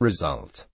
Result.